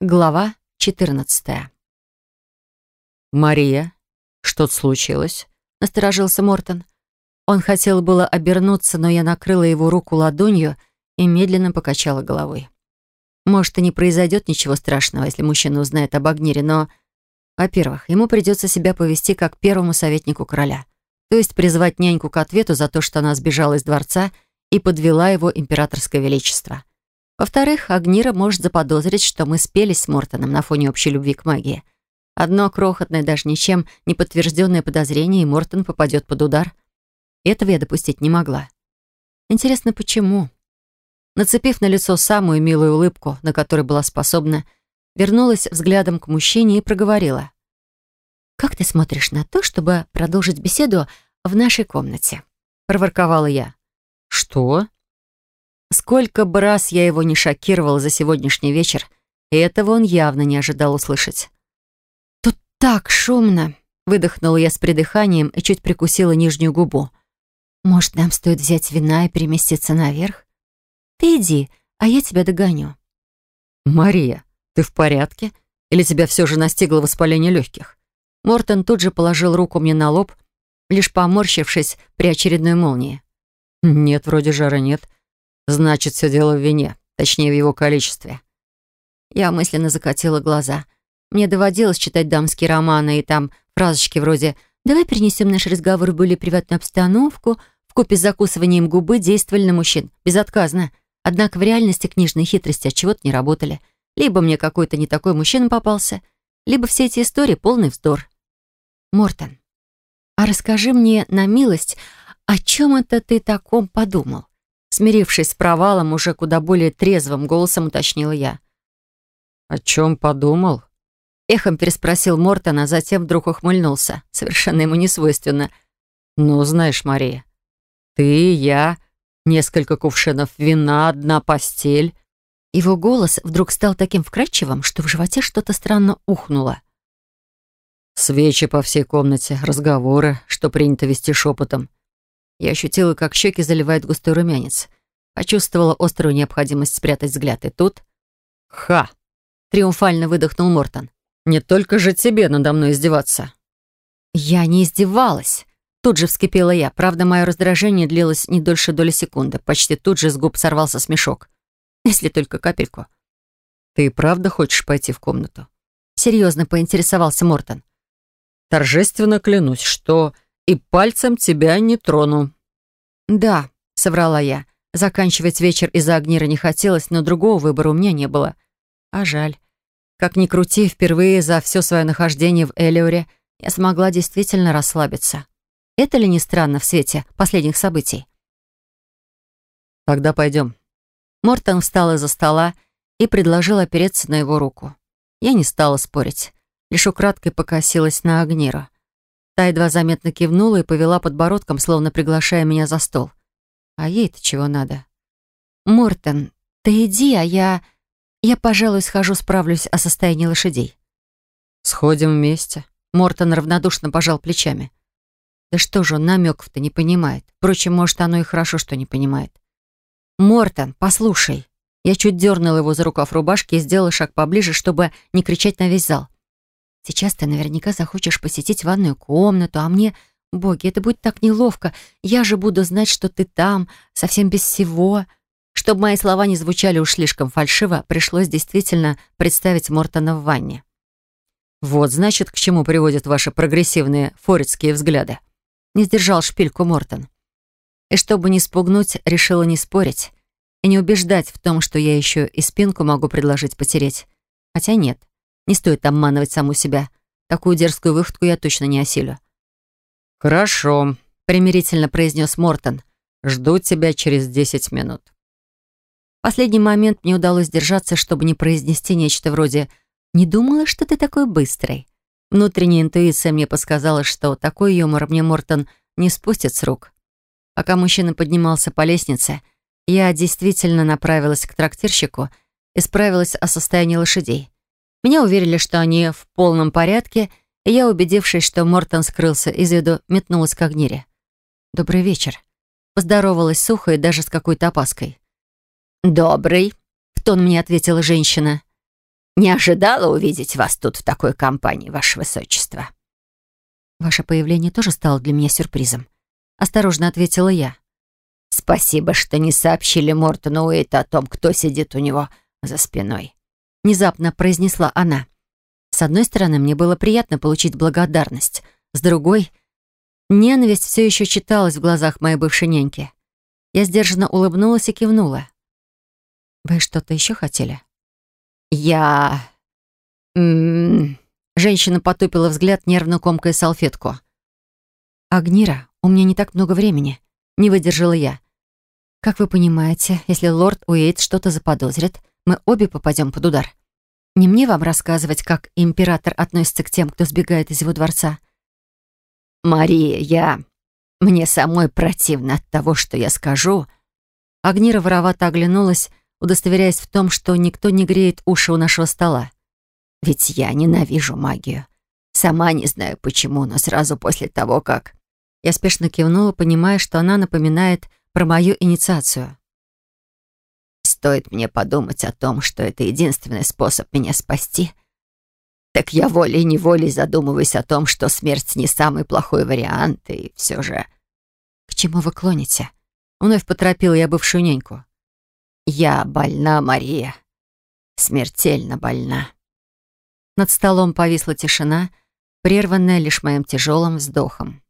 Глава 14 «Мария, что-то случилось?» — насторожился Мортон. Он хотел было обернуться, но я накрыла его руку ладонью и медленно покачала головой. Может, и не произойдет ничего страшного, если мужчина узнает об Агнире, но, во-первых, ему придется себя повести как первому советнику короля, то есть призвать няньку к ответу за то, что она сбежала из дворца и подвела его императорское величество. Во-вторых, Агнира может заподозрить, что мы спелись с Мортоном на фоне общей любви к магии. Одно крохотное, даже ничем не подтвержденное подозрение, и Мортон попадет под удар. Этого я допустить не могла. Интересно, почему? Нацепив на лицо самую милую улыбку, на которой была способна, вернулась взглядом к мужчине и проговорила. «Как ты смотришь на то, чтобы продолжить беседу в нашей комнате?» — проворковала я. «Что?» Сколько бы раз я его не шокировала за сегодняшний вечер, этого он явно не ожидал услышать. «Тут так шумно!» — выдохнула я с придыханием и чуть прикусила нижнюю губу. «Может, нам стоит взять вина и переместиться наверх? Ты иди, а я тебя догоню». «Мария, ты в порядке? Или тебя все же настигло воспаление легких?» Мортон тут же положил руку мне на лоб, лишь поморщившись при очередной молнии. «Нет, вроде жара нет. Значит, все дело в вине, точнее, в его количестве. Я мысленно закатила глаза. Мне доводилось читать дамские романы, и там фразочки вроде «Давай перенесем наш разговор в более приватную обстановку», в купе с закусыванием губы действовали на мужчин, безотказно. Однако в реальности книжные хитрости от чего-то не работали. Либо мне какой-то не такой мужчина попался, либо все эти истории — полный вздор. Мортон, а расскажи мне на милость, о чем это ты таком подумал? Смирившись с провалом, уже куда более трезвым голосом уточнила я. «О чем подумал?» Эхом переспросил Мортон, а затем вдруг ухмыльнулся. Совершенно ему не свойственно. «Ну, знаешь, Мария, ты, я, несколько кувшинов вина, одна постель». Его голос вдруг стал таким вкрадчивым, что в животе что-то странно ухнуло. Свечи по всей комнате, разговоры, что принято вести шепотом. Я ощутила, как щеки заливает густой румянец. Почувствовала острую необходимость спрятать взгляд. И тут... «Ха!» — триумфально выдохнул Мортон. «Не только же тебе надо мной издеваться». «Я не издевалась!» Тут же вскипела я. Правда, мое раздражение длилось не дольше доли секунды. Почти тут же с губ сорвался смешок. Если только капельку. «Ты правда хочешь пойти в комнату?» Серьезно поинтересовался Мортон. «Торжественно клянусь, что и пальцем тебя не трону». «Да», — соврала я. Заканчивать вечер из-за Агнира не хотелось, но другого выбора у меня не было. А жаль. Как ни крути, впервые за все свое нахождение в Элиоре я смогла действительно расслабиться. Это ли не странно в свете последних событий? «Тогда пойдем». Мортон встал из-за стола и предложил опереться на его руку. Я не стала спорить, лишь украдкой покосилась на Агнира. Та едва заметно кивнула и повела подбородком, словно приглашая меня за стол. А ей-то чего надо? «Мортон, ты иди, а я... Я, пожалуй, схожу, справлюсь о состоянии лошадей». «Сходим вместе». Мортон равнодушно пожал плечами. Да что же он намеков-то не понимает. Впрочем, может, оно и хорошо, что не понимает. «Мортон, послушай». Я чуть дернула его за рукав рубашки и сделала шаг поближе, чтобы не кричать на весь зал. Сейчас ты наверняка захочешь посетить ванную комнату, а мне... Боги, это будет так неловко. Я же буду знать, что ты там, совсем без всего. Чтобы мои слова не звучали уж слишком фальшиво, пришлось действительно представить Мортона в ванне. Вот, значит, к чему приводят ваши прогрессивные форецкие взгляды. Не сдержал шпильку Мортон. И чтобы не спугнуть, решила не спорить и не убеждать в том, что я еще и спинку могу предложить потереть. Хотя нет. Не стоит обманывать саму себя. Такую дерзкую выходку я точно не осилю. «Хорошо», — примирительно произнес Мортон. «Жду тебя через десять минут». В последний момент мне удалось держаться, чтобы не произнести нечто вроде «Не думала, что ты такой быстрый». Внутренняя интуиция мне подсказала, что такой юмор мне Мортон не спустит с рук. Пока мужчина поднимался по лестнице, я действительно направилась к трактирщику и справилась о состоянии лошадей. Меня уверили, что они в полном порядке, и я, убедившись, что Мортон скрылся из виду, метнулась к Агнире. «Добрый вечер». Поздоровалась сухо и даже с какой-то опаской. «Добрый», — в тон мне ответила женщина. Не ожидала увидеть вас тут в такой компании, ваше высочество». «Ваше появление тоже стало для меня сюрпризом», — осторожно ответила я. «Спасибо, что не сообщили Мортону Уэйта о том, кто сидит у него за спиной», — внезапно произнесла она. С одной стороны, мне было приятно получить благодарность. С другой, ненависть все еще читалась в глазах моей бывшей няньки. Я сдержанно улыбнулась и кивнула. «Вы что-то еще хотели?» «Я...» М -м -м. Женщина потупила взгляд, нервно комкая салфетку. «Агнира, у меня не так много времени», — не выдержала я. «Как вы понимаете, если лорд Уэйт что-то заподозрит, мы обе попадем под удар. Не мне вам рассказывать, как император относится к тем, кто сбегает из его дворца». «Мария, я... Мне самой противно от того, что я скажу». Агнира воровато оглянулась, удостоверяясь в том, что никто не греет уши у нашего стола. Ведь я ненавижу магию. Сама не знаю почему, но сразу после того, как... Я спешно кивнула, понимая, что она напоминает про мою инициацию. Стоит мне подумать о том, что это единственный способ меня спасти, так я волей-неволей задумываюсь о том, что смерть не самый плохой вариант, и все же... «К чему вы клоните?» Вновь поторопила я бывшую няньку. «Я больна, Мария. Смертельно больна». Над столом повисла тишина, прерванная лишь моим тяжелым вздохом.